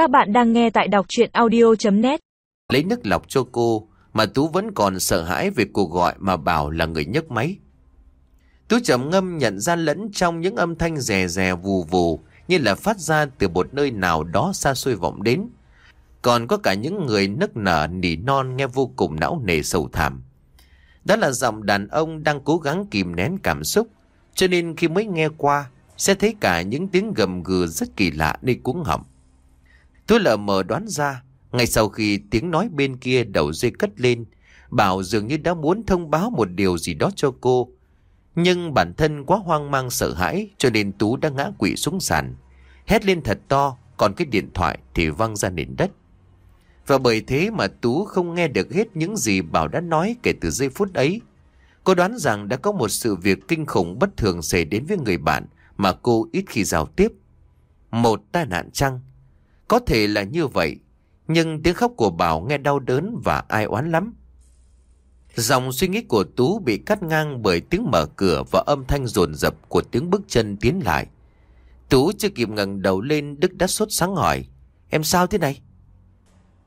Các bạn đang nghe tại đọc chuyện audio.net Lấy nước lọc cho cô mà Tú vẫn còn sợ hãi về cuộc gọi mà bảo là người nhấc máy. Tú trầm ngâm nhận ra lẫn trong những âm thanh rè rè vù vù như là phát ra từ một nơi nào đó xa xôi vọng đến. Còn có cả những người nức nở nỉ non nghe vô cùng não nề sầu thảm. Đó là giọng đàn ông đang cố gắng kìm nén cảm xúc, cho nên khi mới nghe qua, sẽ thấy cả những tiếng gầm gừ rất kỳ lạ nơi cuống họng. Tôi lờ mờ đoán ra, ngay sau khi tiếng nói bên kia đầu dây cất lên, Bảo dường như đã muốn thông báo một điều gì đó cho cô. Nhưng bản thân quá hoang mang sợ hãi cho nên Tú đã ngã quỵ xuống sàn. Hét lên thật to, còn cái điện thoại thì văng ra nền đất. Và bởi thế mà Tú không nghe được hết những gì Bảo đã nói kể từ giây phút ấy. Cô đoán rằng đã có một sự việc kinh khủng bất thường xảy đến với người bạn mà cô ít khi giao tiếp. Một tai nạn chăng? Có thể là như vậy, nhưng tiếng khóc của Bảo nghe đau đớn và ai oán lắm. Dòng suy nghĩ của Tú bị cắt ngang bởi tiếng mở cửa và âm thanh rồn rập của tiếng bước chân tiến lại. Tú chưa kịp ngẩng đầu lên Đức đã sốt sáng hỏi Em sao thế này?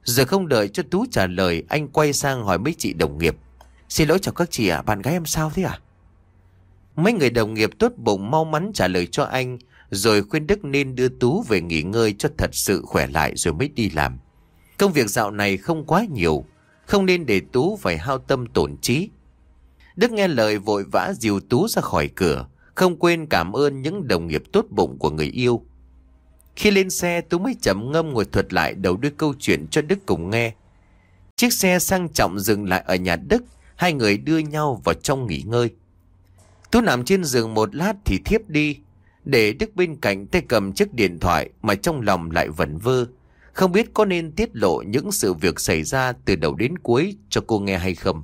Giờ không đợi cho Tú trả lời Anh quay sang hỏi mấy chị đồng nghiệp Xin lỗi chào các chị ạ, bạn gái em sao thế à? Mấy người đồng nghiệp tốt bụng mau mắn trả lời cho anh rồi khuyên Đức nên đưa Tú về nghỉ ngơi cho thật sự khỏe lại rồi mới đi làm. Công việc dạo này không quá nhiều, Không nên để Tú phải hao tâm tổn trí. Đức nghe lời vội vã dìu Tú ra khỏi cửa, Không quên cảm ơn những đồng nghiệp tốt bụng của người yêu. Khi lên xe, Tú mới chậm ngâm ngồi thuật lại đầu đuôi câu chuyện cho Đức cùng nghe. Chiếc xe sang trọng dừng lại ở nhà Đức, Hai người đưa nhau vào trong nghỉ ngơi. Tú nằm trên giường một lát thì thiếp đi. Để Đức bên cạnh tay cầm chiếc điện thoại Mà trong lòng lại vẩn vơ. Không biết có nên tiết lộ những sự việc xảy ra từ đầu đến cuối cho cô nghe hay không.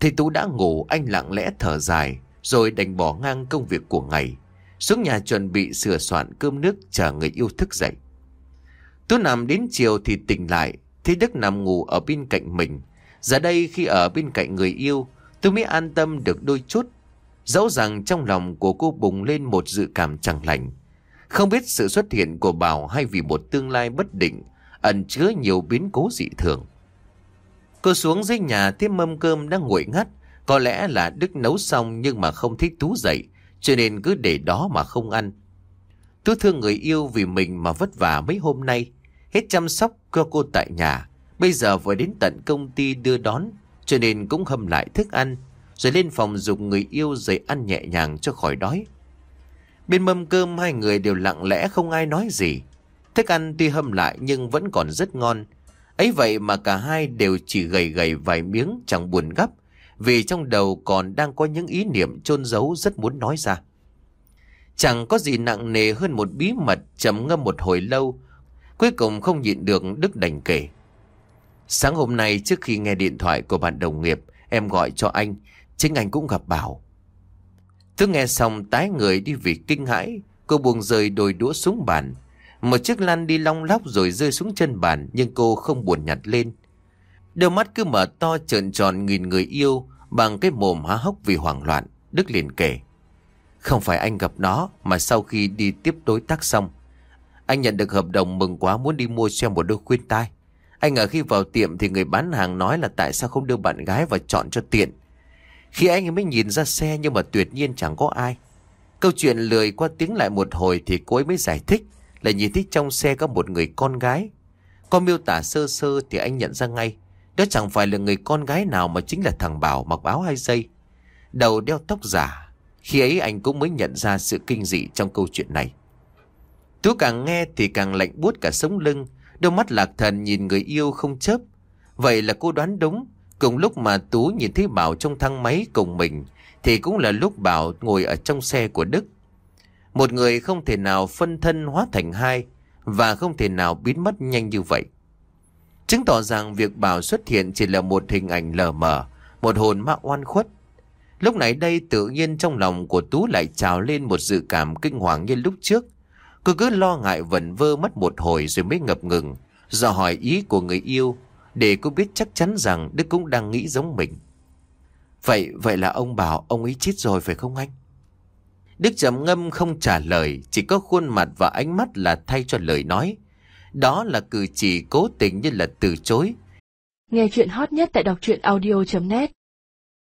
Thì Tú đã ngủ, anh lặng lẽ thở dài, Rồi đành bỏ ngang công việc của ngày. Xuống nhà chuẩn bị sửa soạn cơm nước chờ người yêu thức dậy. Tú nằm đến chiều thì tỉnh lại, thấy Đức nằm ngủ ở bên cạnh mình. Giờ đây khi ở bên cạnh người yêu Tôi mới an tâm được đôi chút. Dẫu rằng trong lòng của cô bùng lên một dự cảm chẳng lành. Không biết sự xuất hiện của Bảo hay vì một tương lai bất định Ẩn chứa nhiều biến cố dị thường. Cô xuống dưới nhà tiếp mâm cơm đang nguội ngắt. Có lẽ là Đức nấu xong nhưng mà không thích Tú dậy, Cho nên cứ để đó mà không ăn. Tú thương người yêu vì mình mà vất vả mấy hôm nay, Hết chăm sóc cho cô tại nhà. Bây giờ vừa đến tận công ty đưa đón, Cho nên cũng hâm lại thức ăn. Rồi lên phòng dùng người yêu dậy ăn nhẹ nhàng cho khỏi đói. Bên mâm cơm hai người đều lặng lẽ không ai nói gì. Thức ăn tuy hâm lại nhưng vẫn còn rất ngon. Ấy vậy mà cả hai đều chỉ gầy gầy vài miếng chẳng buồn gấp Vì trong đầu còn đang có những ý niệm chôn giấu rất muốn nói ra. Chẳng có gì nặng nề hơn một bí mật chậm ngâm một hồi lâu Cuối cùng không nhịn được Đức đành kể. Sáng hôm nay trước khi nghe điện thoại của bạn đồng nghiệp, em gọi cho anh, chính anh cũng gặp Bảo. Tôi nghe xong tái người đi vì kinh hãi, cô buông rơi đôi đũa xuống bàn. Một chiếc lăn đi long lóc rồi rơi xuống chân bàn nhưng cô không buồn nhặt lên. Đôi mắt cứ mở to trợn tròn nghìn người yêu bằng cái mồm há hốc vì hoảng loạn. Đức liền kể. Không phải anh gặp nó mà sau khi đi tiếp đối tác xong. Anh nhận được hợp đồng mừng quá muốn đi mua xem một đôi khuyên tai. Anh ở khi vào tiệm thì người bán hàng nói là tại sao không đưa bạn gái vào chọn cho tiện. Khi anh ấy mới nhìn ra xe nhưng mà tuyệt nhiên chẳng có ai. Câu chuyện lười qua tiếng lại một hồi thì cô ấy mới giải thích là nhìn thấy trong xe có một người con gái. Có miêu tả sơ sơ thì anh nhận ra ngay. Đó chẳng phải là người con gái nào mà chính là thằng Bảo mặc áo hai dây. Đầu đeo tóc giả. Khi ấy anh cũng mới nhận ra sự kinh dị trong câu chuyện này. Tú càng nghe thì càng lạnh buốt cả sống lưng. Đôi mắt lạc thần nhìn người yêu không chớp. Vậy là cô đoán đúng. Cùng lúc mà Tú nhìn thấy Bảo trong thang máy cùng mình, thì cũng là lúc Bảo ngồi ở trong xe của Đức. Một người không thể nào phân thân hóa thành hai, và không thể nào biến mất nhanh như vậy. Chứng tỏ rằng việc Bảo xuất hiện chỉ là một hình ảnh lờ mờ, một hồn ma oan khuất. Lúc này đây tự nhiên trong lòng của Tú lại trào lên một dự cảm kinh hoàng như lúc trước. Cô cứ lo ngại vẩn vơ mất một hồi rồi mới ngập ngừng, dò hỏi ý của người yêu, để cô biết chắc chắn rằng Đức cũng đang nghĩ giống mình. Vậy, vậy là ông bảo ông ấy chết rồi phải không anh? Đức trầm ngâm không trả lời, chỉ có khuôn mặt và ánh mắt là thay cho lời nói. Đó là cử chỉ cố tình như là từ chối. Nghe chuyện hot nhất tại đọc truyện audio.net